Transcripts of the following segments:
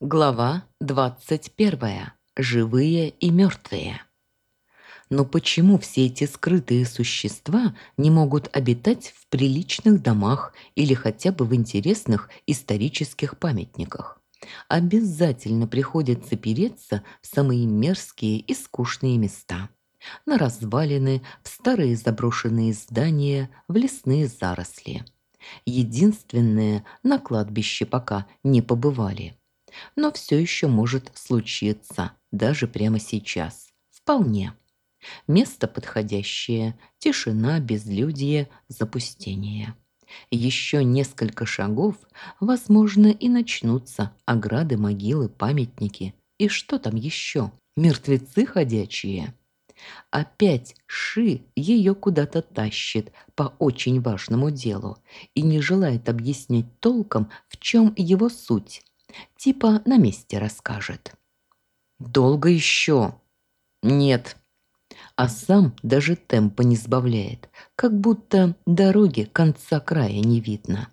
Глава 21. Живые и мертвые. Но почему все эти скрытые существа не могут обитать в приличных домах или хотя бы в интересных исторических памятниках? Обязательно приходится переться в самые мерзкие и скучные места. На развалины, в старые заброшенные здания, в лесные заросли. Единственное, на кладбище пока не побывали – но все еще может случиться, даже прямо сейчас. Вполне. Место подходящее, тишина, безлюдье, запустение. Еще несколько шагов, возможно, и начнутся ограды, могилы, памятники. И что там еще? Мертвецы ходячие. Опять Ши ее куда-то тащит по очень важному делу и не желает объяснять толком, в чем его суть. Типа на месте расскажет. «Долго еще?» «Нет». А сам даже темпа не сбавляет, как будто дороги конца края не видно.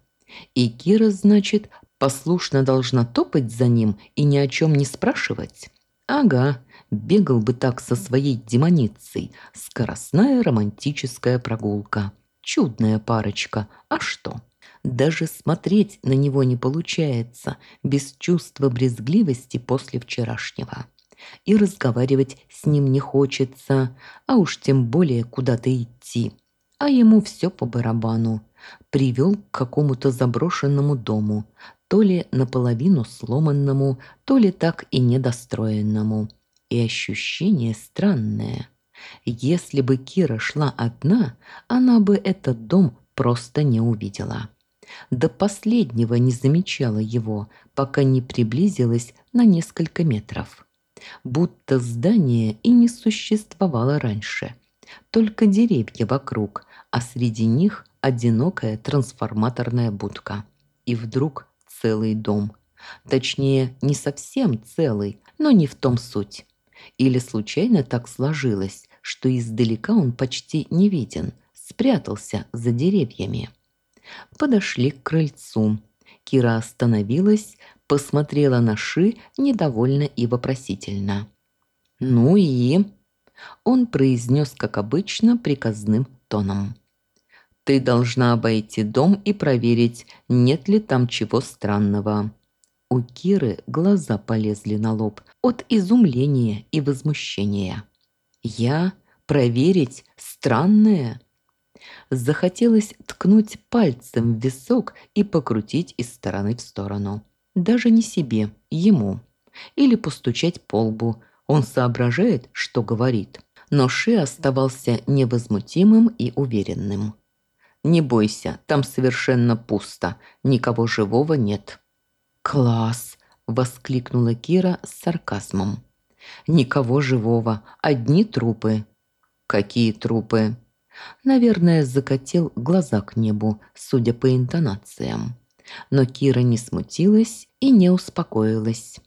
И Кира, значит, послушно должна топать за ним и ни о чем не спрашивать? Ага, бегал бы так со своей демоницей. Скоростная романтическая прогулка. Чудная парочка. А что? Даже смотреть на него не получается без чувства брезгливости после вчерашнего. И разговаривать с ним не хочется, а уж тем более куда-то идти. А ему все по барабану. Привел к какому-то заброшенному дому, то ли наполовину сломанному, то ли так и недостроенному. И ощущение странное. Если бы Кира шла одна, она бы этот дом просто не увидела. До последнего не замечала его, пока не приблизилась на несколько метров. Будто здание и не существовало раньше. Только деревья вокруг, а среди них одинокая трансформаторная будка. И вдруг целый дом. Точнее, не совсем целый, но не в том суть. Или случайно так сложилось, что издалека он почти не виден, спрятался за деревьями. Подошли к крыльцу. Кира остановилась, посмотрела на Ши недовольно и вопросительно. «Ну и...» Он произнес, как обычно, приказным тоном. «Ты должна обойти дом и проверить, нет ли там чего странного». У Киры глаза полезли на лоб от изумления и возмущения. «Я? Проверить? Странное?» Захотелось ткнуть пальцем в висок и покрутить из стороны в сторону. Даже не себе, ему. Или постучать по лбу. Он соображает, что говорит. Но Ши оставался невозмутимым и уверенным. «Не бойся, там совершенно пусто, никого живого нет». «Класс!» – воскликнула Кира с сарказмом. «Никого живого, одни трупы». «Какие трупы?» Наверное, закатил глаза к небу, судя по интонациям. Но Кира не смутилась и не успокоилась.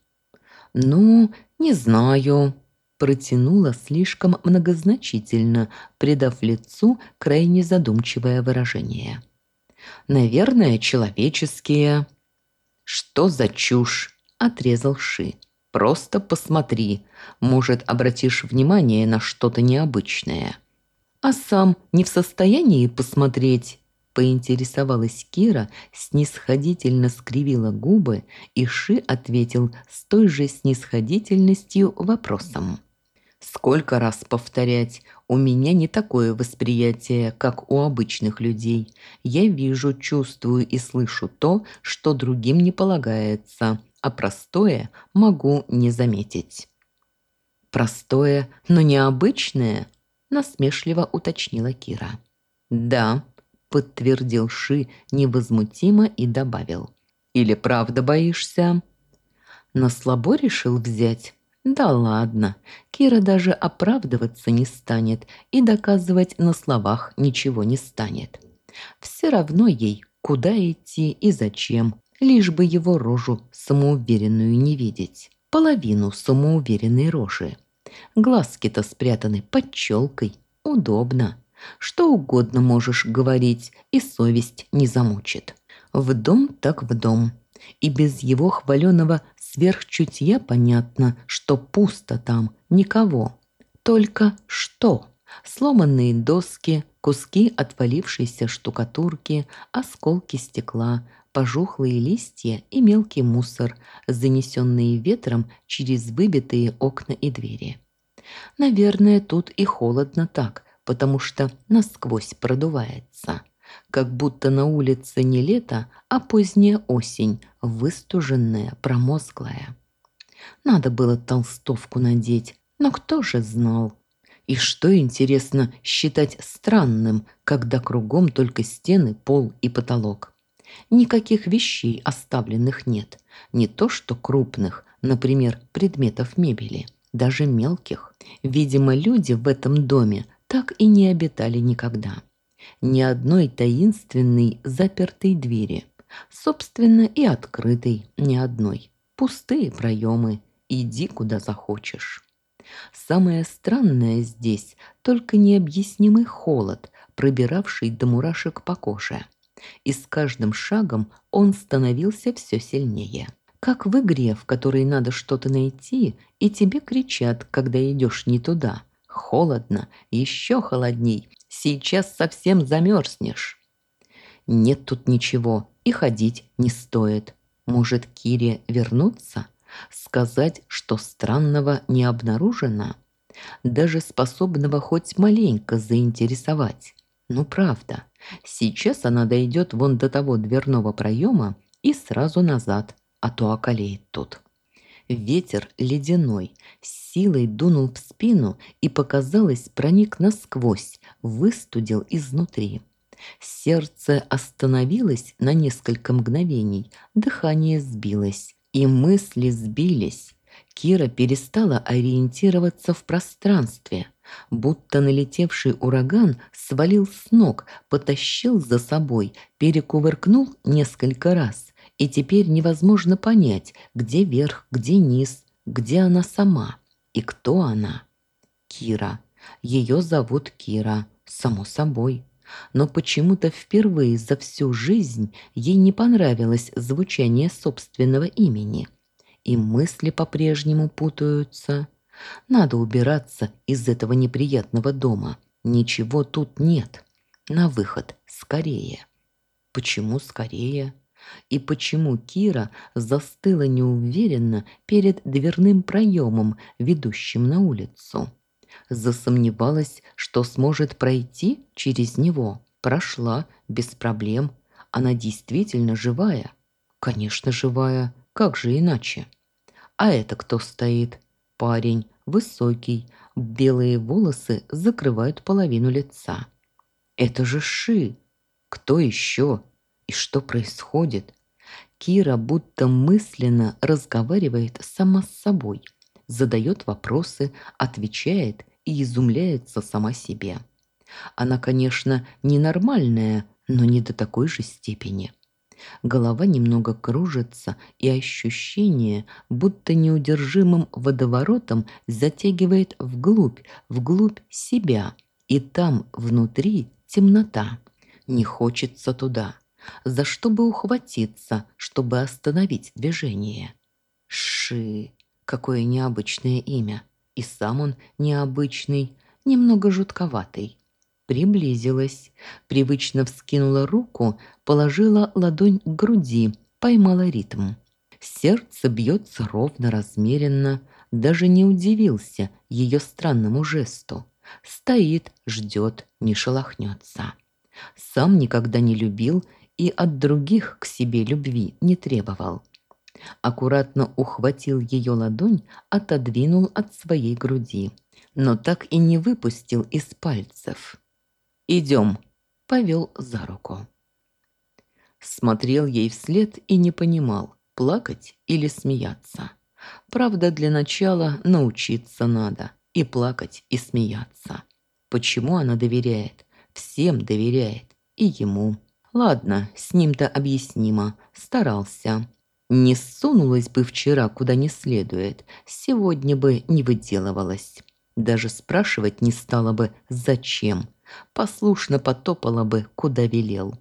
«Ну, не знаю», – протянула слишком многозначительно, придав лицу крайне задумчивое выражение. «Наверное, человеческие». «Что за чушь?» – отрезал Ши. «Просто посмотри. Может, обратишь внимание на что-то необычное» а сам не в состоянии посмотреть?» Поинтересовалась Кира, снисходительно скривила губы, и Ши ответил с той же снисходительностью вопросом. «Сколько раз повторять? У меня не такое восприятие, как у обычных людей. Я вижу, чувствую и слышу то, что другим не полагается, а простое могу не заметить». «Простое, но необычное?» Насмешливо уточнила Кира. «Да», – подтвердил Ши невозмутимо и добавил. «Или правда боишься?» «На слабо решил взять?» «Да ладно, Кира даже оправдываться не станет и доказывать на словах ничего не станет. Все равно ей, куда идти и зачем, лишь бы его рожу самоуверенную не видеть, половину самоуверенной рожи». Глазки-то спрятаны под челкой. Удобно. Что угодно можешь говорить, и совесть не замучит. В дом так в дом. И без его хваленого сверхчутья понятно, что пусто там, никого. Только что? Сломанные доски, куски отвалившейся штукатурки, осколки стекла, пожухлые листья и мелкий мусор, занесенные ветром через выбитые окна и двери. Наверное, тут и холодно так, потому что насквозь продувается. Как будто на улице не лето, а поздняя осень, выстуженная, промозглая. Надо было толстовку надеть, но кто же знал? И что, интересно, считать странным, когда кругом только стены, пол и потолок? Никаких вещей оставленных нет, не то что крупных, например, предметов мебели, даже мелких. Видимо, люди в этом доме так и не обитали никогда. Ни одной таинственной запертой двери, собственно, и открытой ни одной. Пустые проемы, иди куда захочешь. Самое странное здесь только необъяснимый холод, пробиравший до мурашек по коже. И с каждым шагом он становился все сильнее. Как в игре, в которой надо что-то найти, и тебе кричат, когда идешь не туда. Холодно, еще холодней, сейчас совсем замерзнешь. Нет тут ничего, и ходить не стоит. Может, Кире вернуться? Сказать, что странного не обнаружено? Даже способного хоть маленько заинтересовать. Ну, правда. Сейчас она дойдет вон до того дверного проема и сразу назад, а то околеет тут. Ветер ледяной, силой дунул в спину и, показалось, проник насквозь, выстудил изнутри. Сердце остановилось на несколько мгновений, дыхание сбилось, и мысли сбились. Кира перестала ориентироваться в пространстве, будто налетевший ураган свалил с ног, потащил за собой, перекувыркнул несколько раз, и теперь невозможно понять, где верх, где низ, где она сама и кто она. Кира. Ее зовут Кира, само собой. Но почему-то впервые за всю жизнь ей не понравилось звучание собственного имени. И мысли по-прежнему путаются. Надо убираться из этого неприятного дома. Ничего тут нет. На выход, скорее. Почему скорее? И почему Кира застыла неуверенно перед дверным проемом, ведущим на улицу? Засомневалась, что сможет пройти через него. Прошла, без проблем. Она действительно живая. Конечно, живая. Как же иначе? А это кто стоит? Парень, высокий, белые волосы закрывают половину лица. Это же Ши. Кто еще? И что происходит? Кира будто мысленно разговаривает сама с собой, задает вопросы, отвечает и изумляется сама себе. Она, конечно, ненормальная, но не до такой же степени. Голова немного кружится, и ощущение, будто неудержимым водоворотом затягивает вглубь, вглубь себя, и там, внутри, темнота. Не хочется туда. За что бы ухватиться, чтобы остановить движение? Ши, какое необычное имя. И сам он необычный, немного жутковатый. Приблизилась, привычно вскинула руку, положила ладонь к груди, поймала ритм. Сердце бьется ровно, размеренно, даже не удивился ее странному жесту. Стоит, ждет, не шелохнется. Сам никогда не любил и от других к себе любви не требовал. Аккуратно ухватил ее ладонь, отодвинул от своей груди, но так и не выпустил из пальцев. «Идем», — повел за руку. Смотрел ей вслед и не понимал, плакать или смеяться. Правда, для начала научиться надо и плакать, и смеяться. Почему она доверяет? Всем доверяет. И ему. Ладно, с ним-то объяснимо. Старался. Не сунулась бы вчера куда не следует, сегодня бы не выделывалась. Даже спрашивать не стала бы «зачем?». Послушно потопала бы, куда велел.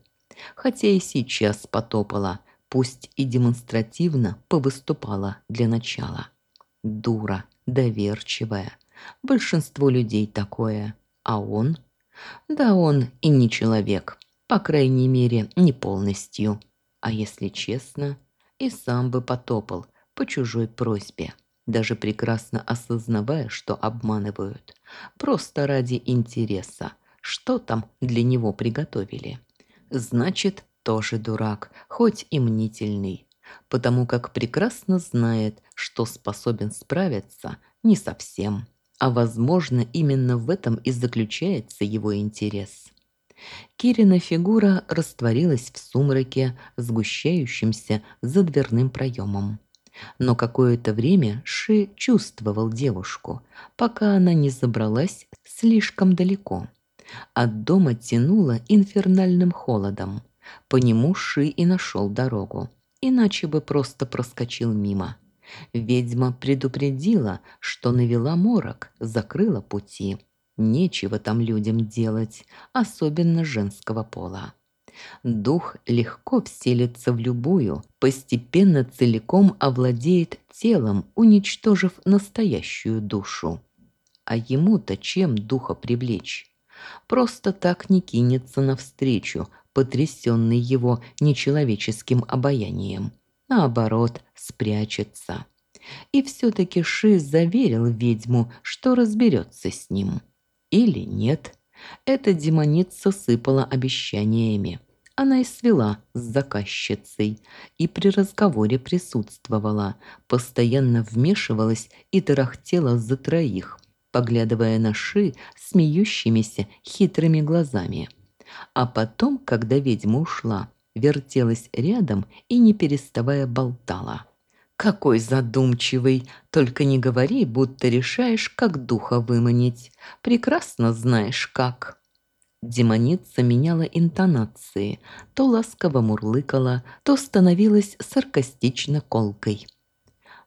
Хотя и сейчас потопала, пусть и демонстративно повыступала для начала. Дура, доверчивая. Большинство людей такое. А он? Да он и не человек. По крайней мере, не полностью. А если честно, и сам бы потопал по чужой просьбе, даже прекрасно осознавая, что обманывают. Просто ради интереса. Что там для него приготовили? Значит, тоже дурак, хоть и мнительный, потому как прекрасно знает, что способен справиться не совсем. А возможно, именно в этом и заключается его интерес. Кирина фигура растворилась в сумраке, сгущающемся за дверным проемом. Но какое-то время Ши чувствовал девушку, пока она не забралась слишком далеко. От дома тянуло инфернальным холодом. По нему Ши и нашел дорогу, иначе бы просто проскочил мимо. Ведьма предупредила, что навела морок, закрыла пути. Нечего там людям делать, особенно женского пола. Дух легко вселится в любую, постепенно целиком овладеет телом, уничтожив настоящую душу. А ему-то чем духа привлечь? Просто так не кинется навстречу, потрясенный его нечеловеческим обаянием. Наоборот, спрячется. И все-таки Ши заверил ведьму, что разберется с ним. Или нет. Эта демоница сыпала обещаниями. Она и свела с заказчицей и при разговоре присутствовала, постоянно вмешивалась и тарахтела за троих, поглядывая на Ши смеющимися хитрыми глазами. А потом, когда ведьма ушла, вертелась рядом и не переставая болтала. «Какой задумчивый! Только не говори, будто решаешь, как духа выманить. Прекрасно знаешь, как». Демоница меняла интонации, то ласково мурлыкала, то становилась саркастично колкой.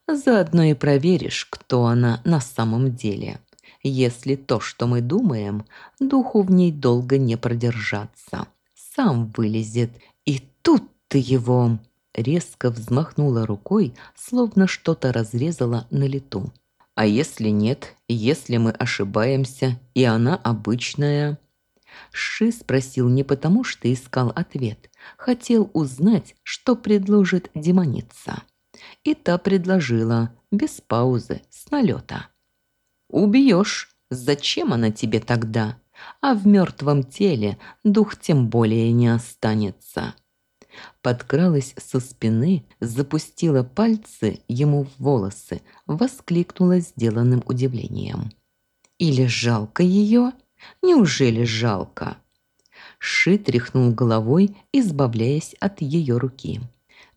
Заодно и проверишь, кто она на самом деле. Если то, что мы думаем, духу в ней долго не продержаться. Сам вылезет, и тут ты его резко взмахнула рукой, словно что-то разрезала на лету. А если нет, если мы ошибаемся, и она обычная? Ши спросил не потому, что искал ответ, хотел узнать, что предложит демоница. И та предложила, без паузы, с налета. «Убьешь. Зачем она тебе тогда? А в мертвом теле дух тем более не останется» подкралась со спины, запустила пальцы ему в волосы, воскликнула сделанным удивлением. «Или жалко ее? Неужели жалко?» Ши тряхнул головой, избавляясь от ее руки.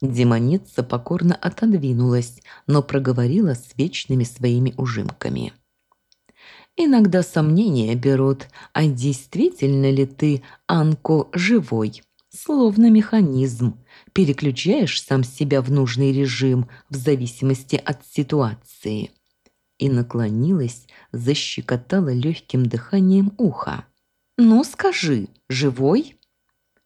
Демоница покорно отодвинулась, но проговорила с вечными своими ужимками. «Иногда сомнения берут, а действительно ли ты, Анко, живой?» Словно механизм. Переключаешь сам себя в нужный режим в зависимости от ситуации. И наклонилась, защекотала легким дыханием уха. «Ну, скажи, живой?»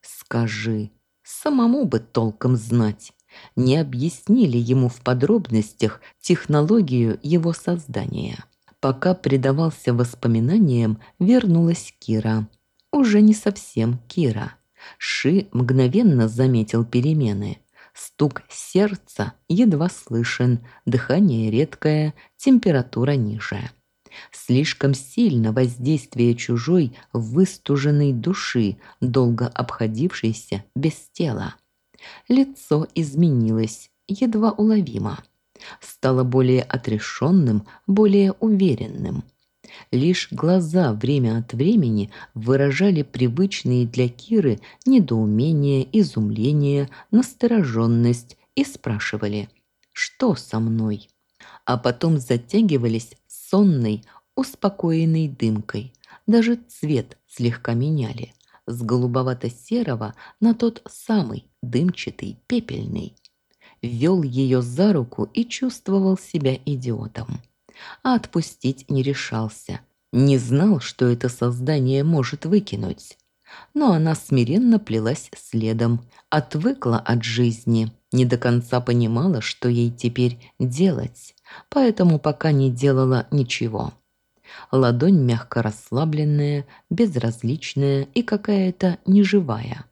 «Скажи. Самому бы толком знать». Не объяснили ему в подробностях технологию его создания. Пока предавался воспоминаниям, вернулась Кира. Уже не совсем Кира. Ши мгновенно заметил перемены. Стук сердца едва слышен, дыхание редкое, температура ниже. Слишком сильно воздействие чужой выстуженной души, долго обходившейся без тела. Лицо изменилось, едва уловимо. Стало более отрешенным, более уверенным – Лишь глаза время от времени выражали привычные для Киры недоумение, изумление, настороженность и спрашивали «Что со мной?», а потом затягивались сонной, успокоенной дымкой. Даже цвет слегка меняли с голубовато-серого на тот самый дымчатый, пепельный. Вел ее за руку и чувствовал себя идиотом а отпустить не решался. Не знал, что это создание может выкинуть. Но она смиренно плелась следом, отвыкла от жизни, Не до конца понимала, что ей теперь делать, поэтому пока не делала ничего. Ладонь мягко расслабленная, безразличная и какая-то неживая.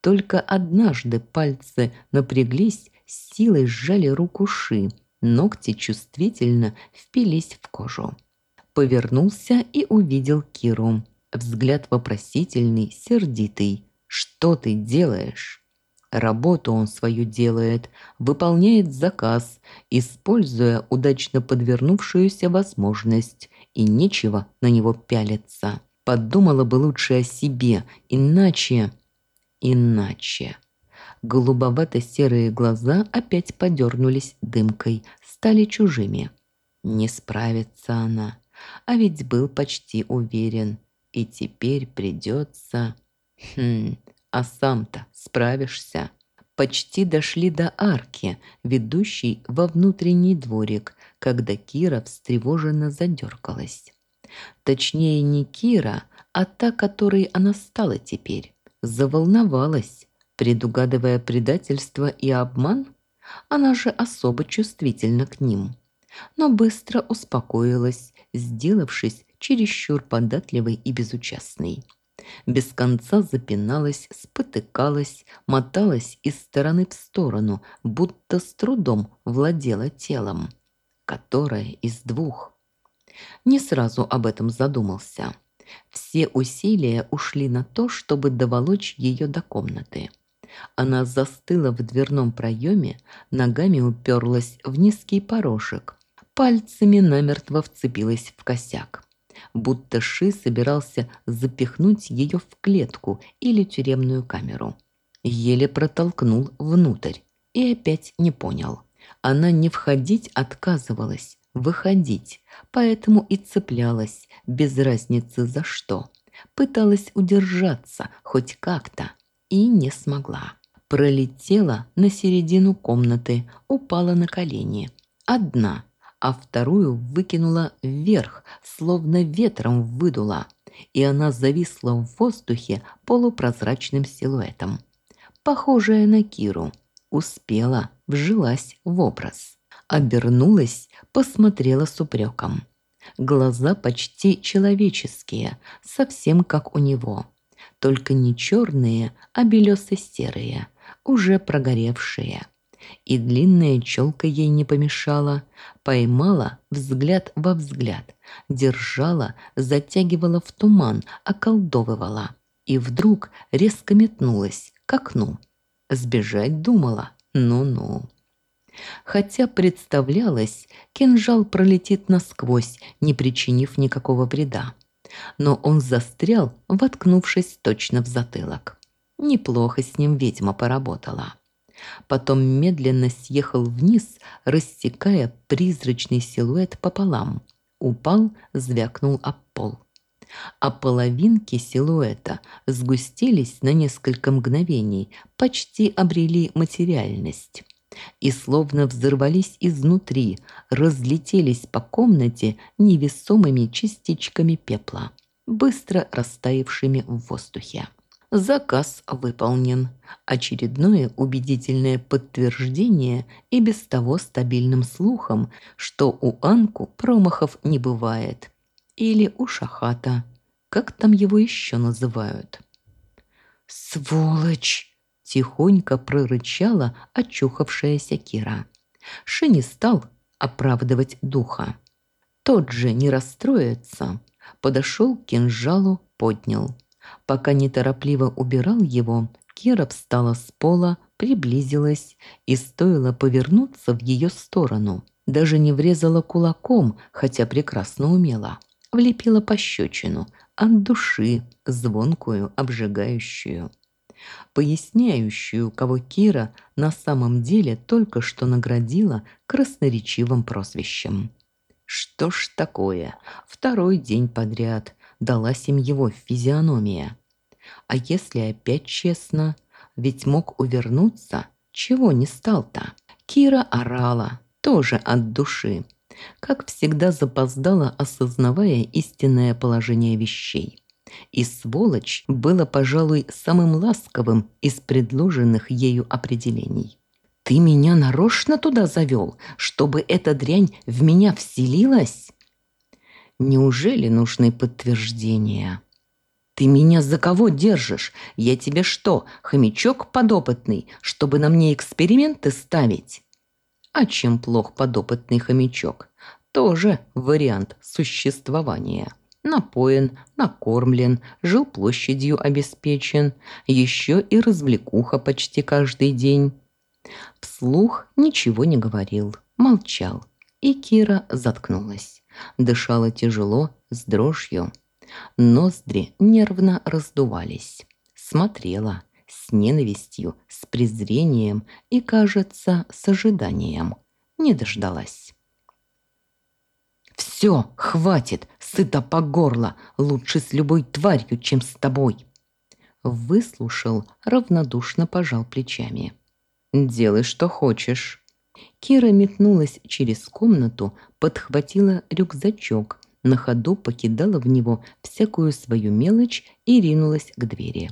Только однажды пальцы напряглись, силой сжали руку Ши, ногти чувствительно впились в кожу. Повернулся и увидел Киру. Взгляд вопросительный, сердитый. «Что ты делаешь?» Работу он свою делает, выполняет заказ, используя удачно подвернувшуюся возможность, и нечего на него пялиться. Подумала бы лучше о себе, иначе... Иначе... Голубовато-серые глаза опять подернулись дымкой, стали чужими. Не справится она, а ведь был почти уверен. И теперь придется... Хм, а сам-то справишься. Почти дошли до арки, ведущей во внутренний дворик, когда Кира встревоженно задергалась. Точнее, не Кира, а та, которой она стала теперь. Заволновалась, предугадывая предательство и обман. Она же особо чувствительна к ним. Но быстро успокоилась, сделавшись чересчур податливой и безучастной без конца запиналась, спотыкалась, моталась из стороны в сторону, будто с трудом владела телом. Которое из двух? Не сразу об этом задумался. Все усилия ушли на то, чтобы доволочь ее до комнаты. Она застыла в дверном проеме, ногами уперлась в низкий порожек, пальцами намертво вцепилась в косяк будто Ши собирался запихнуть ее в клетку или тюремную камеру. Еле протолкнул внутрь и опять не понял. Она не входить отказывалась, выходить, поэтому и цеплялась, без разницы за что. Пыталась удержаться хоть как-то и не смогла. Пролетела на середину комнаты, упала на колени. Одна, а вторую выкинула вверх, словно ветром выдула, и она зависла в воздухе полупрозрачным силуэтом. Похожая на Киру. Успела, вжилась в образ. Обернулась, посмотрела с упреком. Глаза почти человеческие, совсем как у него. Только не черные, а белесо-серые, уже прогоревшие и длинная челка ей не помешала. Поймала взгляд во взгляд, держала, затягивала в туман, околдовывала. И вдруг резко метнулась к окну. Сбежать думала, ну-ну. Хотя представлялось, кинжал пролетит насквозь, не причинив никакого вреда. Но он застрял, воткнувшись точно в затылок. Неплохо с ним ведьма поработала потом медленно съехал вниз, рассекая призрачный силуэт пополам. Упал, звякнул об пол. А половинки силуэта сгустились на несколько мгновений, почти обрели материальность. И словно взорвались изнутри, разлетелись по комнате невесомыми частичками пепла, быстро растаявшими в воздухе. Заказ выполнен. Очередное убедительное подтверждение и без того стабильным слухом, что у Анку промахов не бывает. Или у Шахата. Как там его еще называют? «Сволочь!» – тихонько прорычала очухавшаяся Кира. Ши не стал оправдывать духа. Тот же не расстроится. Подошел к кинжалу, поднял – Пока неторопливо убирал его, Кира встала с пола, приблизилась и стоило повернуться в ее сторону. Даже не врезала кулаком, хотя прекрасно умела. Влепила пощечину, от души, звонкую, обжигающую. Поясняющую, кого Кира на самом деле только что наградила красноречивым прозвищем. Что ж такое, второй день подряд далась им его физиономия. А если опять честно, ведь мог увернуться, чего не стал-то? Кира орала, тоже от души, как всегда запоздала, осознавая истинное положение вещей. И сволочь было, пожалуй, самым ласковым из предложенных ею определений. Ты меня нарочно туда завел, чтобы эта дрянь в меня вселилась? Неужели нужны подтверждения? Ты меня за кого держишь? Я тебе что, хомячок подопытный, чтобы на мне эксперименты ставить? А чем плох подопытный хомячок? Тоже вариант существования. Напоен, накормлен, жил площадью обеспечен, еще и развлекуха почти каждый день. Вслух ничего не говорил, молчал, и Кира заткнулась. Дышала тяжело, с дрожью. Ноздри нервно раздувались. Смотрела с ненавистью, с презрением и, кажется, с ожиданием. Не дождалась. «Все, хватит, сыто по горло, лучше с любой тварью, чем с тобой!» Выслушал, равнодушно пожал плечами. «Делай, что хочешь». Кира метнулась через комнату, подхватила рюкзачок, на ходу покидала в него всякую свою мелочь и ринулась к двери.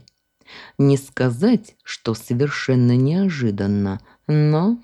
Не сказать, что совершенно неожиданно, но